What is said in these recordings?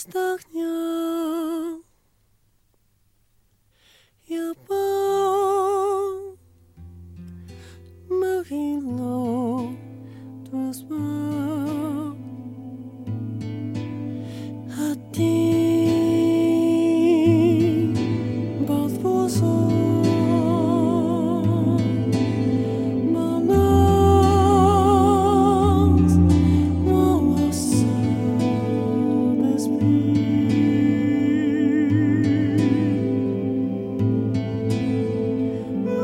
местах дня. Я помогу твой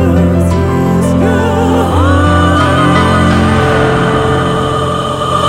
us.